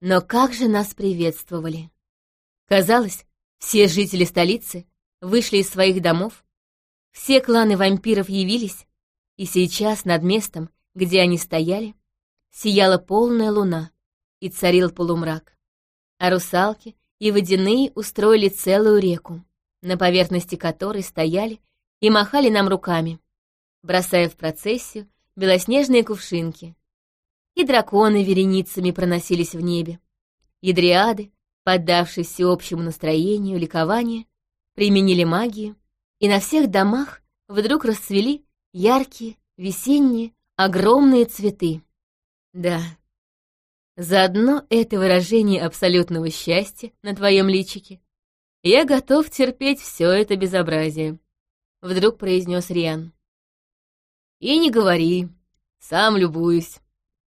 Но как же нас приветствовали! Казалось, все жители столицы вышли из своих домов, все кланы вампиров явились, и сейчас над местом, где они стояли, сияла полная луна и царил полумрак. А русалки и водяные устроили целую реку, на поверхности которой стояли и махали нам руками, бросая в процессию белоснежные кувшинки. И драконы вереницами проносились в небе. И дриады, поддавшись всеобщему настроению ликования, применили магию, и на всех домах вдруг расцвели яркие, весенние, огромные цветы. Да, заодно это выражение абсолютного счастья на твоем личике. Я готов терпеть все это безобразие, — вдруг произнес Риан. И не говори, сам любуюсь, —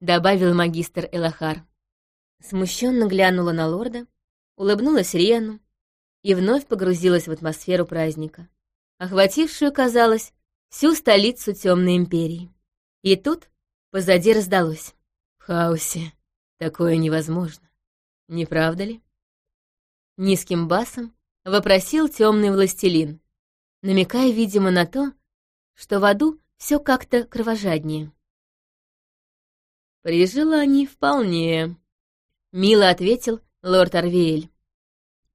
добавил магистр Элахар. Смущенно глянула на лорда, улыбнулась Риану и вновь погрузилась в атмосферу праздника, охватившую, казалось, всю столицу Темной Империи. И тут позади раздалось. В хаосе такое невозможно, не правда ли? Низким басом вопросил темный властелин, намекая, видимо, на то, что в аду все как-то кровожаднее. «При желании вполне», — мило ответил лорд Арвиэль.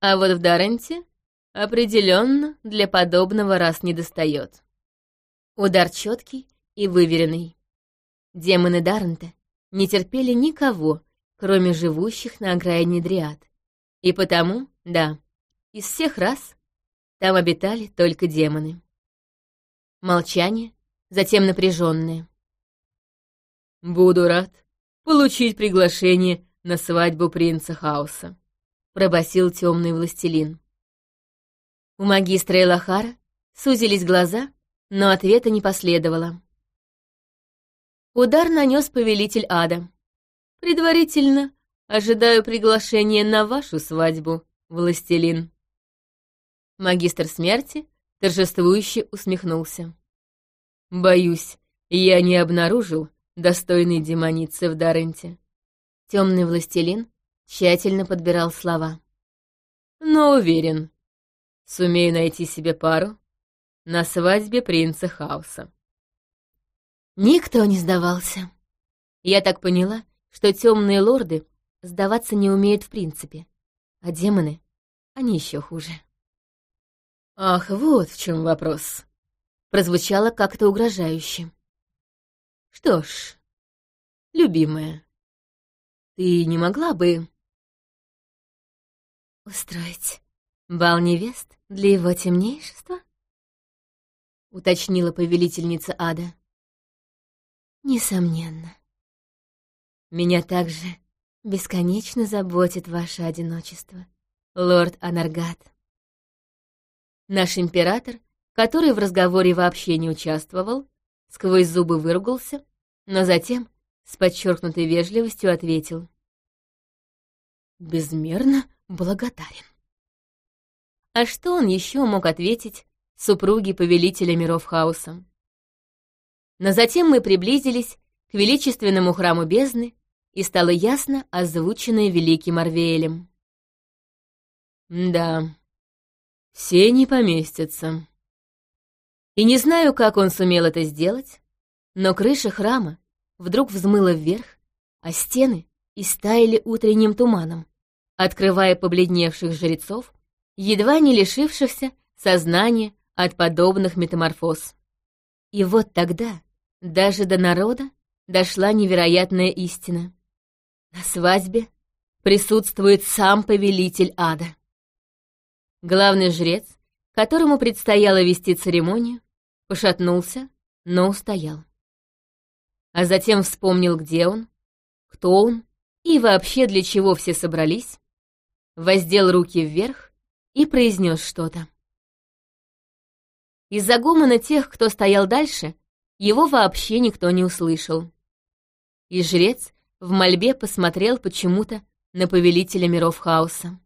«А вот в Дарренте определенно для подобного раз не достает». Удар четкий и выверенный. Демоны Даррента не терпели никого, кроме живущих на окраине Дриад. И потому, да, из всех рас там обитали только демоны. Молчание, затем напряженное. «Буду рад получить приглашение на свадьбу принца Хаоса», — пробасил темный властелин. У магистра Элахара сузились глаза, но ответа не последовало. Удар нанес повелитель ада. «Предварительно ожидаю приглашения на вашу свадьбу, властелин». Магистр смерти торжествующе усмехнулся. Боюсь, я не обнаружил достойной демоницы в Даренте. Темный властелин тщательно подбирал слова. Но уверен, сумею найти себе пару на свадьбе принца Хаоса. Никто не сдавался. Я так поняла, что темные лорды сдаваться не умеют в принципе, а демоны, они еще хуже. Ах, вот в чем вопрос прозвучало как-то угрожающе. «Что ж, любимая, ты не могла бы...» «Устроить бал невест для его темнейшества?» — уточнила повелительница ада. «Несомненно. Меня также бесконечно заботит ваше одиночество, лорд Анаргат. Наш император который в разговоре вообще не участвовал, сквозь зубы выругался, но затем с подчеркнутой вежливостью ответил. «Безмерно благодарен». А что он еще мог ответить супруге повелителя миров хаоса? Но затем мы приблизились к величественному храму бездны, и стало ясно озвученное великим Арвеэлем. «Да, все не поместятся», и не знаю, как он сумел это сделать, но крыша храма вдруг взмыла вверх, а стены истаяли утренним туманом, открывая побледневших жрецов, едва не лишившихся сознания от подобных метаморфоз. И вот тогда даже до народа дошла невероятная истина. На свадьбе присутствует сам повелитель ада. Главный жрец, которому предстояло вести церемонию, пошатнулся, но устоял. А затем вспомнил, где он, кто он и вообще для чего все собрались, воздел руки вверх и произнес что-то. Из-за гомона тех, кто стоял дальше, его вообще никто не услышал. И жрец в мольбе посмотрел почему-то на повелителя миров хаоса.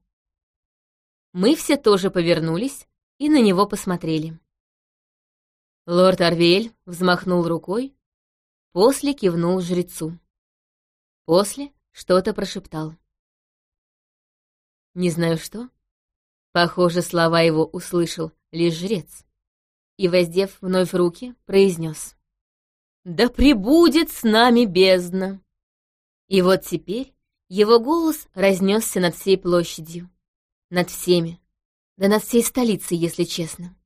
Мы все тоже повернулись и на него посмотрели. Лорд Арвель взмахнул рукой, после кивнул жрецу. После что-то прошептал. не знаю что. Похоже, слова его услышал лишь жрец. И, воздев вновь руки, произнес. «Да пребудет с нами бездна!» И вот теперь его голос разнесся над всей площадью. Над всеми. Да над всей столицей, если честно.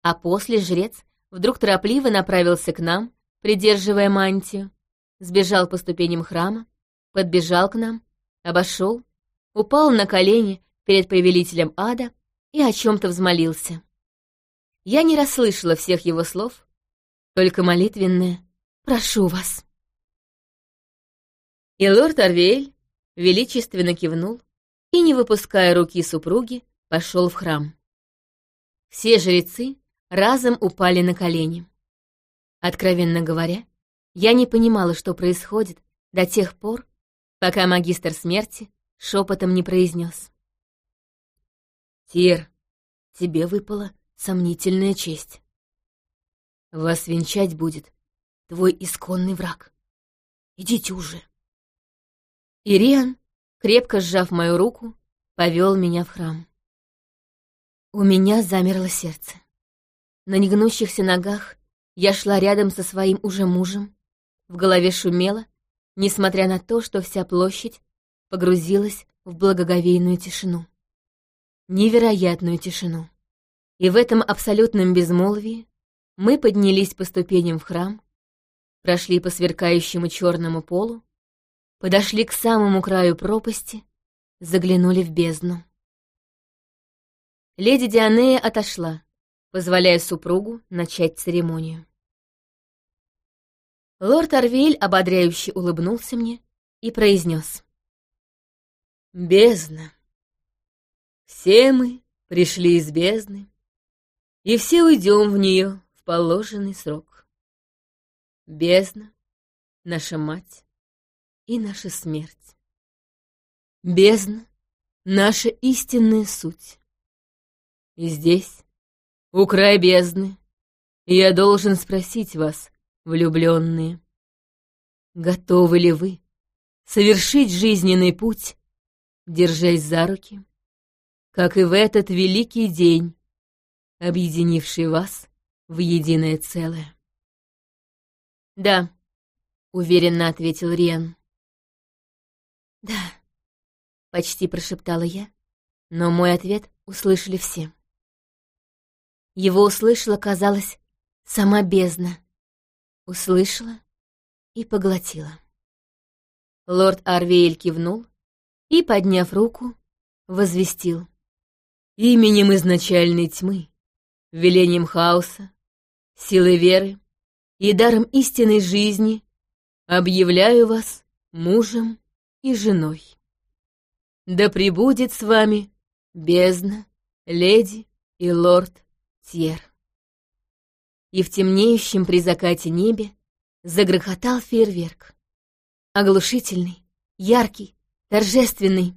А после жрец вдруг торопливо направился к нам, придерживая мантию, сбежал по ступеням храма, подбежал к нам, обошел, упал на колени перед повелителем ада и о чем-то взмолился. Я не расслышала всех его слов, только молитвенное «Прошу вас». И лорд Арвель величественно кивнул и, не выпуская руки супруги, пошел в храм. Все жрецы разом упали на колени. Откровенно говоря, я не понимала, что происходит до тех пор, пока магистр смерти шепотом не произнес. «Тир, тебе выпала сомнительная честь. Вас венчать будет твой исконный враг. Идите уже». Ириан, крепко сжав мою руку, повел меня в храм. У меня замерло сердце. На негнущихся ногах я шла рядом со своим уже мужем, в голове шумело, несмотря на то, что вся площадь погрузилась в благоговейную тишину. Невероятную тишину. И в этом абсолютном безмолвии мы поднялись по ступеням в храм, прошли по сверкающему черному полу, подошли к самому краю пропасти, заглянули в бездну. Леди Дианея отошла, позволяя супругу начать церемонию. Лорд Арвель ободряюще улыбнулся мне и произнес. «Бездна. Все мы пришли из бездны, и все уйдем в нее в положенный срок. Бездна — наша мать и наша смерть. Бездна — наша истинная суть. И здесь, у края бездны, я должен спросить вас, влюбленные, готовы ли вы совершить жизненный путь, держась за руки, как и в этот великий день, объединивший вас в единое целое? «Да», — уверенно ответил Риан. «Да», — почти прошептала я, но мой ответ услышали все. Его услышала, казалось, сама бездна. Услышала и поглотила. Лорд Арвейль кивнул и, подняв руку, возвестил. «Именем изначальной тьмы, велением хаоса, силой веры и даром истинной жизни объявляю вас мужем и женой. Да пребудет с вами бездна, леди и лорд Тьер. И в темнеющем при закате небе загрохотал фейерверк. Оглушительный, яркий, торжественный.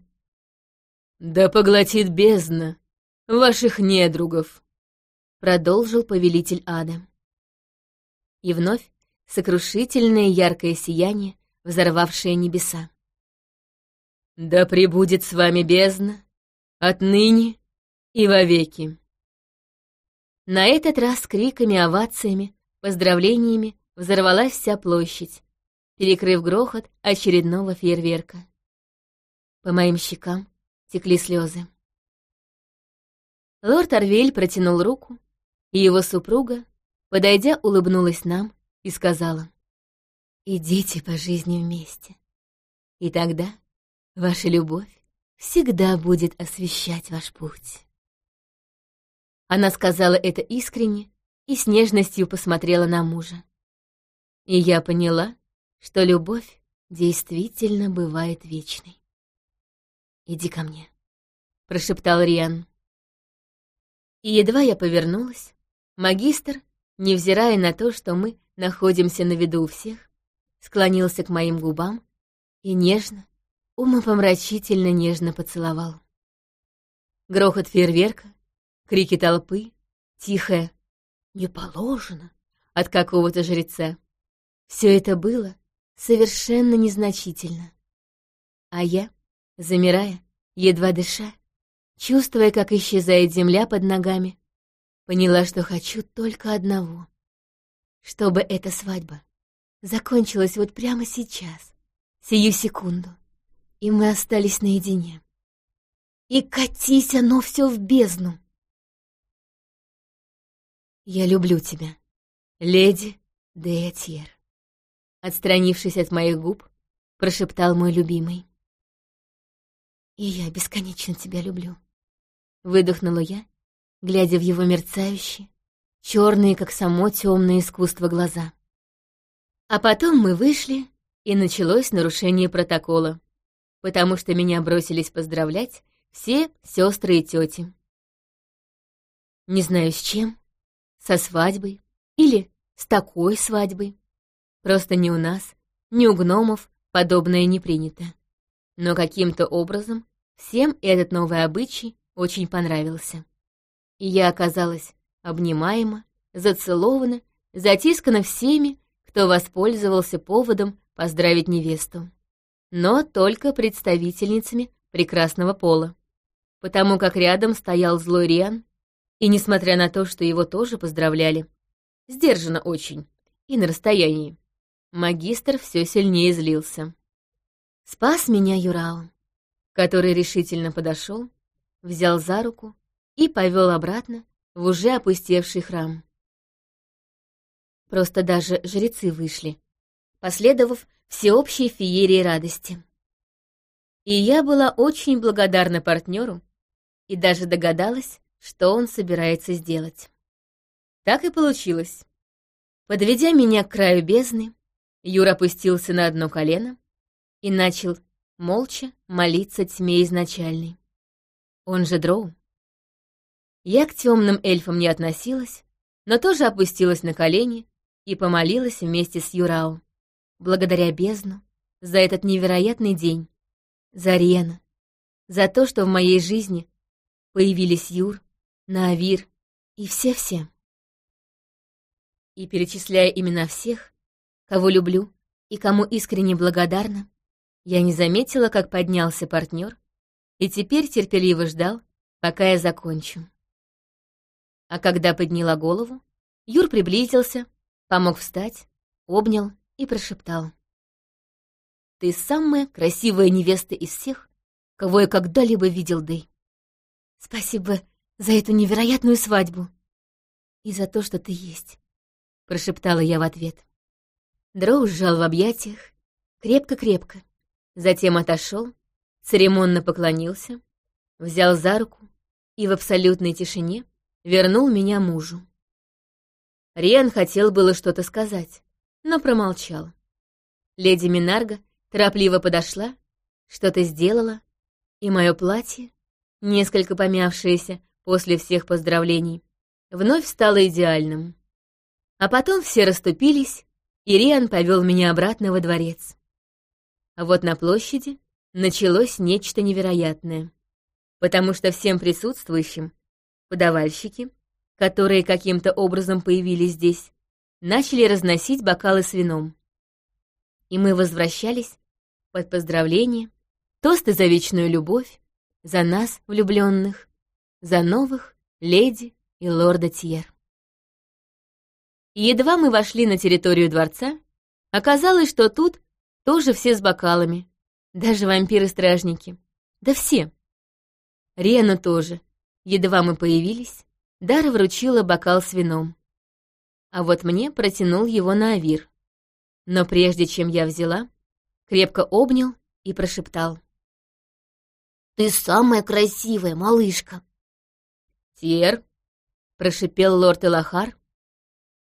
«Да поглотит бездна ваших недругов», — продолжил повелитель ада. И вновь сокрушительное яркое сияние, взорвавшее небеса. Да пребудет с вами бездна, отныне и вовеки. На этот раз криками, овациями, поздравлениями взорвалась вся площадь, перекрыв грохот очередного фейерверка. По моим щекам текли слезы. Лорд Арвель протянул руку, и его супруга, подойдя, улыбнулась нам и сказала, «Идите по жизни вместе, и тогда Ваша любовь всегда будет освещать ваш путь. Она сказала это искренне и с нежностью посмотрела на мужа. И я поняла, что любовь действительно бывает вечной. «Иди ко мне», — прошептал Риан. И едва я повернулась, магистр, невзирая на то, что мы находимся на виду у всех, склонился к моим губам и нежно, умопомрачительно нежно поцеловал. Грохот фейерверка, крики толпы, тихое «не положено» от какого-то жреца. Все это было совершенно незначительно. А я, замирая, едва дыша, чувствуя, как исчезает земля под ногами, поняла, что хочу только одного. Чтобы эта свадьба закончилась вот прямо сейчас, сию секунду, и мы остались наедине. И катись оно все в бездну. Я люблю тебя, леди де Этьер. Отстранившись от моих губ, прошептал мой любимый. И я бесконечно тебя люблю. Выдохнула я, глядя в его мерцающие, черные, как само темное искусство, глаза. А потом мы вышли, и началось нарушение протокола, потому что меня бросились поздравлять все сестры и тети. Не знаю с чем, со свадьбой или с такой свадьбой. Просто ни у нас, ни у гномов подобное не принято. Но каким-то образом всем этот новый обычай очень понравился. И я оказалась обнимаема, зацелована, затискана всеми, кто воспользовался поводом поздравить невесту. Но только представительницами прекрасного пола. Потому как рядом стоял злой Риан, и несмотря на то, что его тоже поздравляли, сдержанно очень, и на расстоянии, магистр все сильнее злился. Спас меня Юрао, который решительно подошел, взял за руку и повел обратно в уже опустевший храм. Просто даже жрецы вышли, последовав всеобщей феерии радости. И я была очень благодарна партнеру и даже догадалась, что он собирается сделать. Так и получилось. Подведя меня к краю бездны, Юра опустился на одно колено и начал молча молиться тьме изначальной. Он же дроу. Я к темным эльфам не относилась, но тоже опустилась на колени и помолилась вместе с Юрао, благодаря бездну за этот невероятный день, за Рена, за то, что в моей жизни появились Юр, Наавир и все-все. И перечисляя имена всех, кого люблю и кому искренне благодарна, я не заметила, как поднялся партнер и теперь терпеливо ждал, пока я закончу. А когда подняла голову, Юр приблизился, помог встать, обнял и прошептал. «Ты самая красивая невеста из всех, кого я когда-либо видел, Дэй. Спасибо за эту невероятную свадьбу и за то, что ты есть», — прошептала я в ответ. Дроу сжал в объятиях, крепко-крепко, затем отошел, церемонно поклонился, взял за руку и в абсолютной тишине вернул меня мужу. Риан хотел было что-то сказать, но промолчал. Леди Минарга торопливо подошла, что-то сделала, и мое платье, несколько помявшееся после всех поздравлений, вновь стало идеальным. А потом все расступились, и Риан повел меня обратно во дворец. А вот на площади началось нечто невероятное, потому что всем присутствующим Подавальщики, которые каким-то образом появились здесь, начали разносить бокалы с вином. И мы возвращались под поздравления, тосты за вечную любовь, за нас, влюбленных, за новых леди и лорда Тьер. едва мы вошли на территорию дворца, оказалось, что тут тоже все с бокалами, даже вампиры-стражники. Да все. Рена тоже, Едва мы появились, Дара вручила бокал с вином. А вот мне протянул его на авир. Но прежде чем я взяла, крепко обнял и прошептал. «Ты самая красивая, малышка!» «Тьер!» — прошипел лорд Элахар.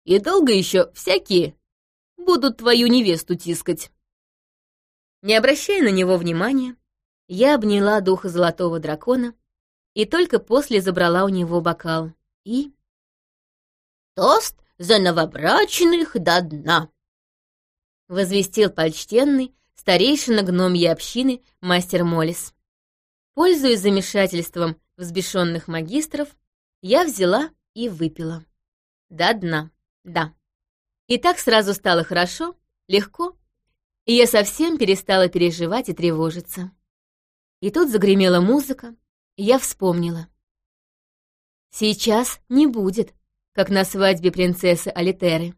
«И долго еще всякие будут твою невесту тискать?» Не обращая на него внимания, я обняла духа золотого дракона и только после забрала у него бокал. И... «Тост за новобрачных до дна!» Возвестил почтенный старейшина гномьей общины мастер Молис. Пользуясь замешательством взбешенных магистров, я взяла и выпила. До дна, да. И так сразу стало хорошо, легко, и я совсем перестала переживать и тревожиться. И тут загремела музыка, и я вспомнила. Сейчас не будет, как на свадьбе принцессы Алитеры.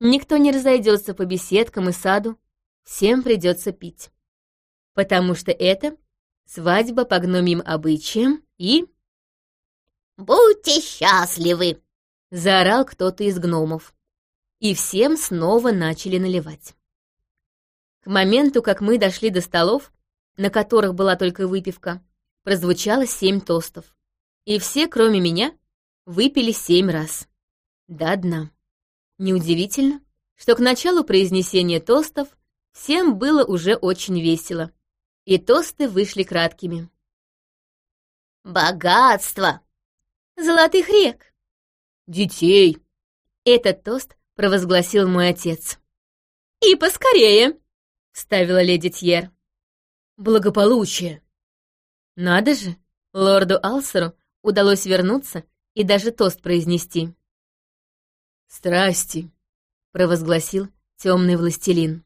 Никто не разойдется по беседкам и саду, всем придется пить. Потому что это свадьба по гномьим обычаям и... «Будьте счастливы!» — заорал кто-то из гномов. И всем снова начали наливать. К моменту, как мы дошли до столов, на которых была только выпивка, прозвучало семь тостов. И все, кроме меня, выпили семь раз. До дна. Неудивительно, что к началу произнесения тостов всем было уже очень весело. И тосты вышли краткими. «Богатство!» «Золотых рек!» «Детей!» Этот тост провозгласил мой отец. «И поскорее!» — вставила леди Тьер. «Благополучие!» Надо же, лорду Алсеру удалось вернуться и даже тост произнести. «Страсти!» — провозгласил темный властелин.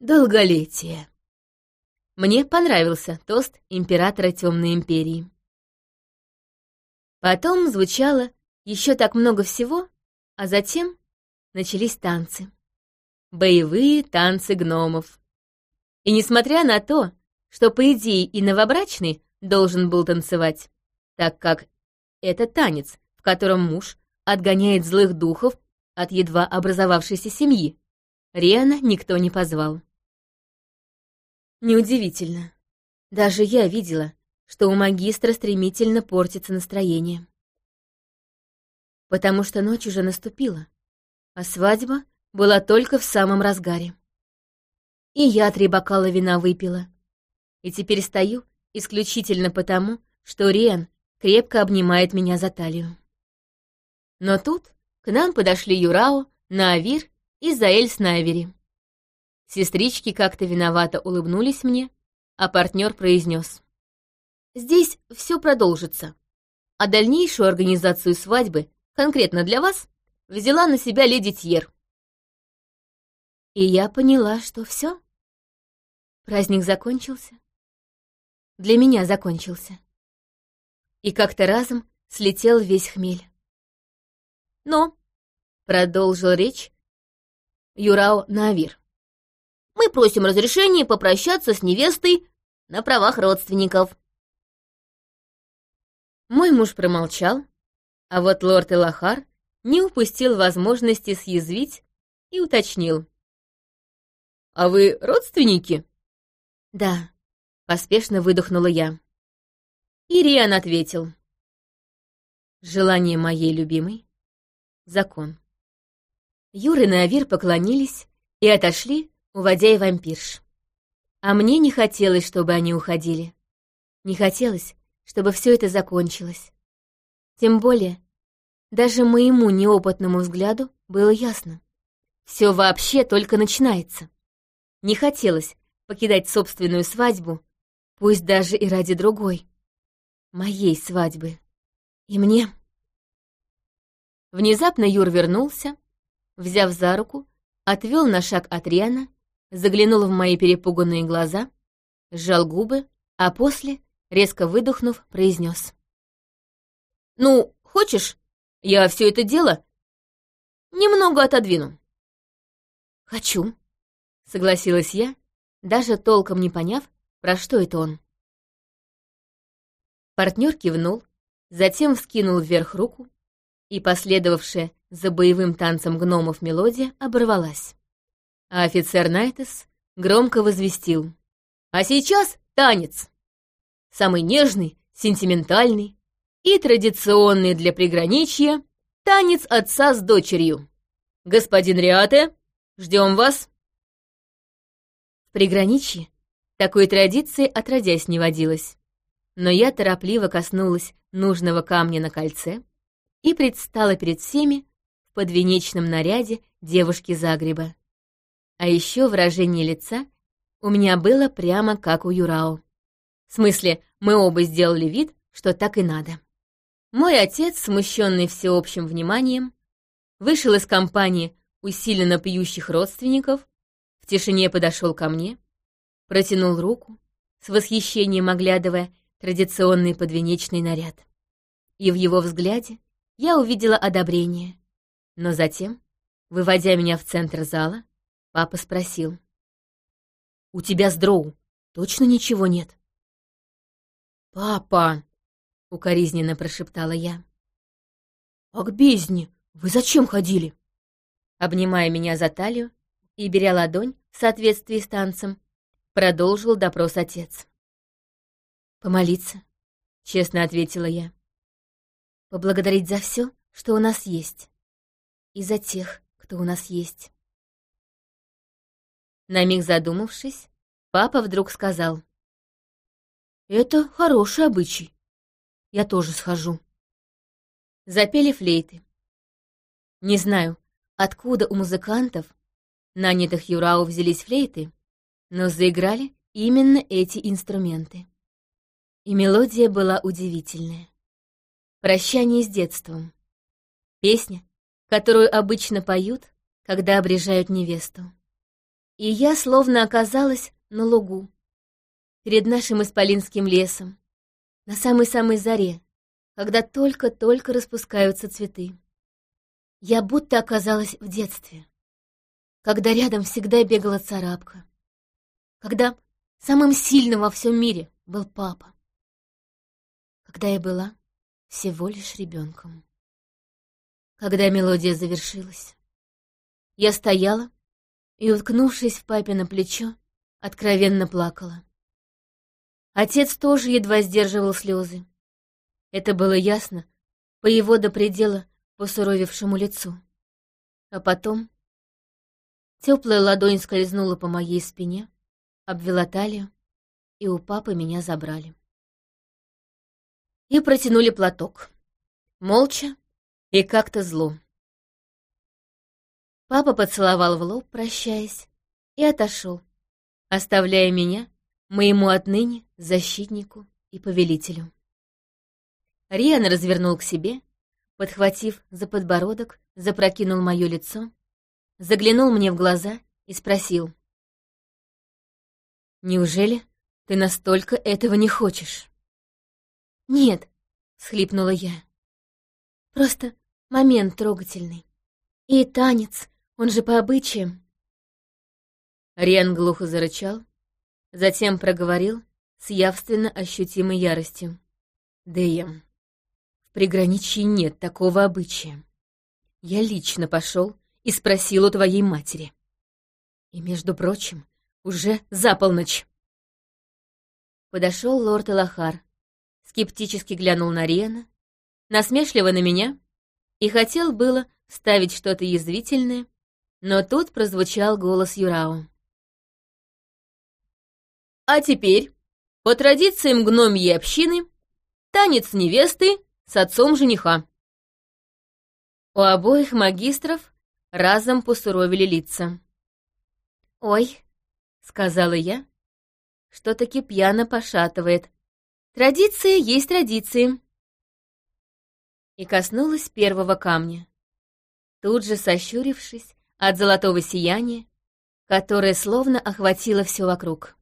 «Долголетие!» Мне понравился тост императора Темной Империи. Потом звучало еще так много всего, а затем начались танцы. Боевые танцы гномов. И несмотря на то, что, по идее, и новобрачный должен был танцевать, так как это танец, в котором муж отгоняет злых духов от едва образовавшейся семьи, Риана никто не позвал. Неудивительно. Даже я видела, что у магистра стремительно портится настроение. Потому что ночь уже наступила, а свадьба была только в самом разгаре. И я три бокала вина выпила. И теперь стою исключительно потому, что Риан крепко обнимает меня за талию. Но тут к нам подошли Юрао, Наавир и Заэль с Найвери. Сестрички как-то виновато улыбнулись мне, а партнер произнес. Здесь все продолжится. А дальнейшую организацию свадьбы, конкретно для вас, взяла на себя леди Тьер. И я поняла, что все. Праздник закончился. Для меня закончился. И как-то разом слетел весь хмель. Но, продолжил речь Юрау Навир, мы просим разрешения попрощаться с невестой на правах родственников. Мой муж промолчал, а вот лорд Элахар не упустил возможности съязвить и уточнил. «А вы родственники?» «Да», — поспешно выдохнула я. Ириан ответил. «Желание моей любимой — закон». Юр и Наавир поклонились и отошли, уводя и вампирш. А мне не хотелось, чтобы они уходили. Не хотелось, чтобы все это закончилось. Тем более, даже моему неопытному взгляду было ясно. Все вообще только начинается. Не хотелось покидать собственную свадьбу, пусть даже и ради другой. Моей свадьбы. И мне... Внезапно Юр вернулся, взяв за руку, отвел на шаг от Риана, заглянул в мои перепуганные глаза, сжал губы, а после резко выдохнув, произнес. «Ну, хочешь, я все это дело немного отодвину?» «Хочу», — согласилась я, даже толком не поняв, про что это он. Партнер кивнул, затем вскинул вверх руку, и последовавшая за боевым танцем гномов мелодия оборвалась. А офицер Найтес громко возвестил. «А сейчас танец!» Самый нежный, сентиментальный и традиционный для приграничья танец отца с дочерью. Господин Риате, ждем вас. В приграничье такой традиции отродясь не водилось. Но я торопливо коснулась нужного камня на кольце и предстала перед всеми в подвенечном наряде девушки Загреба. А еще выражение лица у меня было прямо как у Юрао. В смысле, мы оба сделали вид, что так и надо. Мой отец, смущенный всеобщим вниманием, вышел из компании усиленно пьющих родственников, в тишине подошел ко мне, протянул руку, с восхищением оглядывая традиционный подвенечный наряд. И в его взгляде я увидела одобрение. Но затем, выводя меня в центр зала, папа спросил. «У тебя с дроу точно ничего нет?» «Папа!» — укоризненно прошептала я. «А к бездне вы зачем ходили?» Обнимая меня за талию и беря ладонь в соответствии с танцем, продолжил допрос отец. «Помолиться», — честно ответила я. «Поблагодарить за все, что у нас есть, и за тех, кто у нас есть». На миг задумавшись, папа вдруг сказал. «Это хороший обычай. Я тоже схожу». Запели флейты. Не знаю, откуда у музыкантов, нанятых Юрау, взялись флейты, но заиграли именно эти инструменты. И мелодия была удивительная. «Прощание с детством». Песня, которую обычно поют, когда обрежают невесту. И я словно оказалась на лугу, перед нашим исполинским лесом, на самой-самой заре, когда только-только распускаются цветы. Я будто оказалась в детстве, когда рядом всегда бегала царапка, когда самым сильным во всем мире был папа, когда я была всего лишь ребенком. Когда мелодия завершилась, я стояла и, уткнувшись в папе на плечо, откровенно плакала. Отец тоже едва сдерживал слезы. Это было ясно по его до предела посуровевшему лицу. А потом теплая ладонь скользнула по моей спине, обвела талию, и у папы меня забрали. И протянули платок. Молча и как-то зло. Папа поцеловал в лоб, прощаясь, и отошел, оставляя меня, моему отныне защитнику и повелителю. Риан развернул к себе подхватив за подбородок, запрокинул мое лицо, заглянул мне в глаза и спросил. «Неужели ты настолько этого не хочешь?» «Нет», — схлипнула я. «Просто момент трогательный. И танец, он же по обычаям». Риан глухо зарычал, затем проговорил с явственно ощутимой яростью. «Дэем, приграничье нет такого обычая. Я лично пошел и спросил у твоей матери. И, между прочим, уже за полночь. Подошел лорд Элахар, скептически глянул на Риана, насмешливо на меня и хотел было ставить что-то язвительное, но тут прозвучал голос Юрао. А теперь, по традициям гномьей общины, танец невесты с отцом жениха. У обоих магистров разом посуровили лица. «Ой», — сказала я, — «что-таки пьяно пошатывает. Традиции есть традиции». И коснулась первого камня. Тут же сощурившись от золотого сияния, которое словно охватило все вокруг.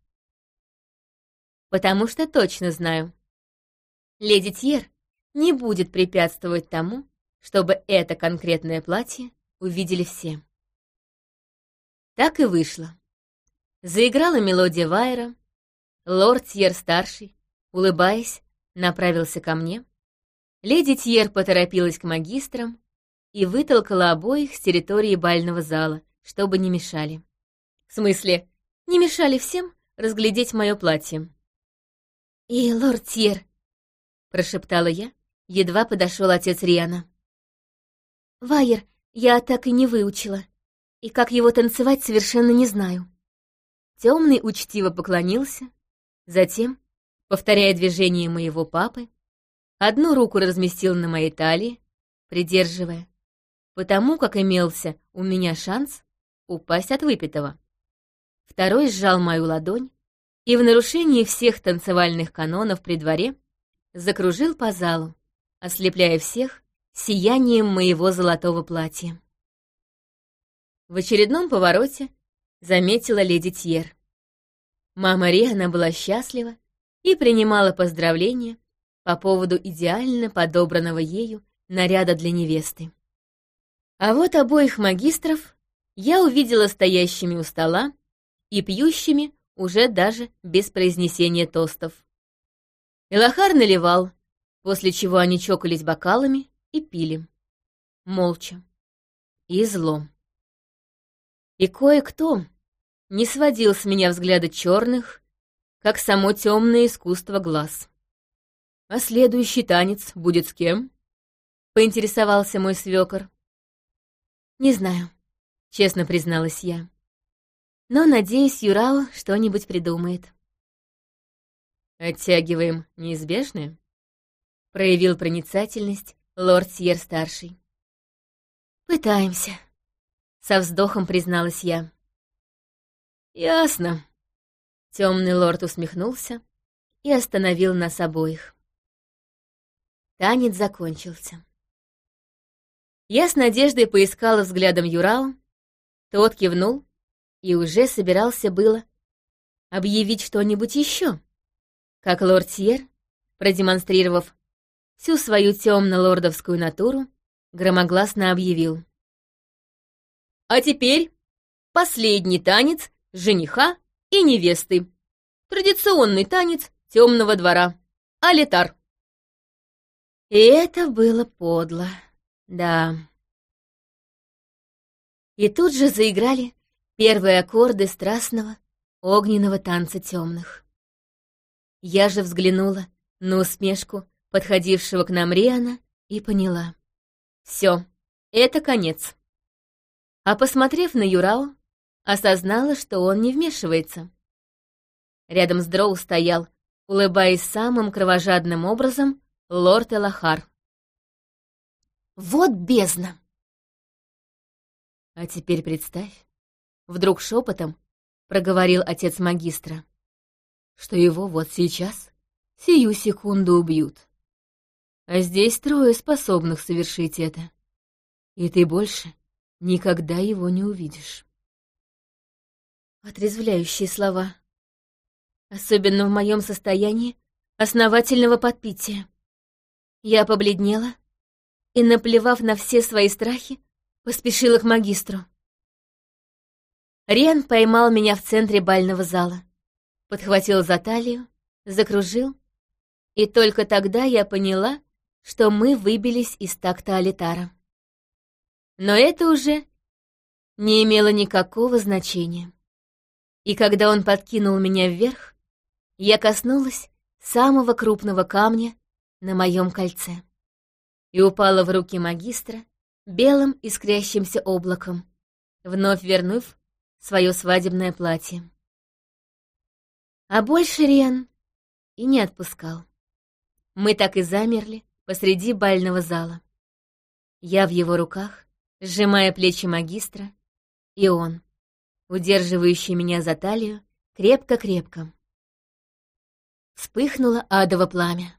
Потому что точно знаю. Леди Тьер не будет препятствовать тому, чтобы это конкретное платье увидели все. Так и вышло. Заиграла мелодия Вайера, лорд Тьер-старший, улыбаясь, направился ко мне, леди Тьер поторопилась к магистрам и вытолкала обоих с территории бального зала, чтобы не мешали. В смысле, не мешали всем разглядеть мое платье. «И лорд Тьер», — прошептала я, Едва подошел отец Риана. «Вайер я так и не выучила, и как его танцевать совершенно не знаю». Темный учтиво поклонился, затем, повторяя движение моего папы, одну руку разместил на моей талии, придерживая, потому как имелся у меня шанс упасть от выпитого. Второй сжал мою ладонь и в нарушении всех танцевальных канонов при дворе закружил по залу, ослепляя всех сиянием моего золотого платья. В очередном повороте заметила леди Тьер. Мама Риана была счастлива и принимала поздравления по поводу идеально подобранного ею наряда для невесты. А вот обоих магистров я увидела стоящими у стола и пьющими уже даже без произнесения тостов. Элахар наливал, после чего они чокались бокалами и пили. Молча. И зло. И кое-кто не сводил с меня взгляда черных, как само темное искусство глаз. «А следующий танец будет с кем?» — поинтересовался мой свекор. «Не знаю», — честно призналась я. «Но, надеюсь, Юрао что-нибудь придумает». «Оттягиваем неизбежное?» — проявил проницательность лорд Сьер-старший. «Пытаемся», — со вздохом призналась я. «Ясно». Темный лорд усмехнулся и остановил нас обоих. Танец закончился. Я с надеждой поискала взглядом Юрао, тот кивнул и уже собирался было объявить что-нибудь еще, как лорд Сьер, продемонстрировав всю свою темно-лордовскую натуру, громогласно объявил. «А теперь последний танец жениха и невесты. Традиционный танец темного двора. Алитар». И это было подло, да. И тут же заиграли первые аккорды страстного, огненного танца темных. Я же взглянула на усмешку подходившего к нам Риана и поняла. Все, это конец. А посмотрев на Юрао, осознала, что он не вмешивается. Рядом с Дроу стоял, улыбаясь самым кровожадным образом, лорд Элахар. «Вот бездна!» «А теперь представь», — вдруг шепотом проговорил отец магистра, «что его вот сейчас, сию секунду убьют. А здесь трое способных совершить это. И ты больше никогда его не увидишь». Отрезвляющие слова. Особенно в моем состоянии основательного подпития. Я побледнела и, наплевав на все свои страхи, поспешила к магистру. Рен поймал меня в центре бального зала, подхватил за талию, закружил, и только тогда я поняла, что мы выбились из такта Алитара. Но это уже не имело никакого значения. И когда он подкинул меня вверх, я коснулась самого крупного камня, на моем кольце и упала в руки магистра белым искрящимся облаком, вновь вернув свое свадебное платье. А больше Риан и не отпускал. Мы так и замерли посреди бального зала. Я в его руках, сжимая плечи магистра, и он, удерживающий меня за талию, крепко-крепко. Вспыхнуло адово пламя.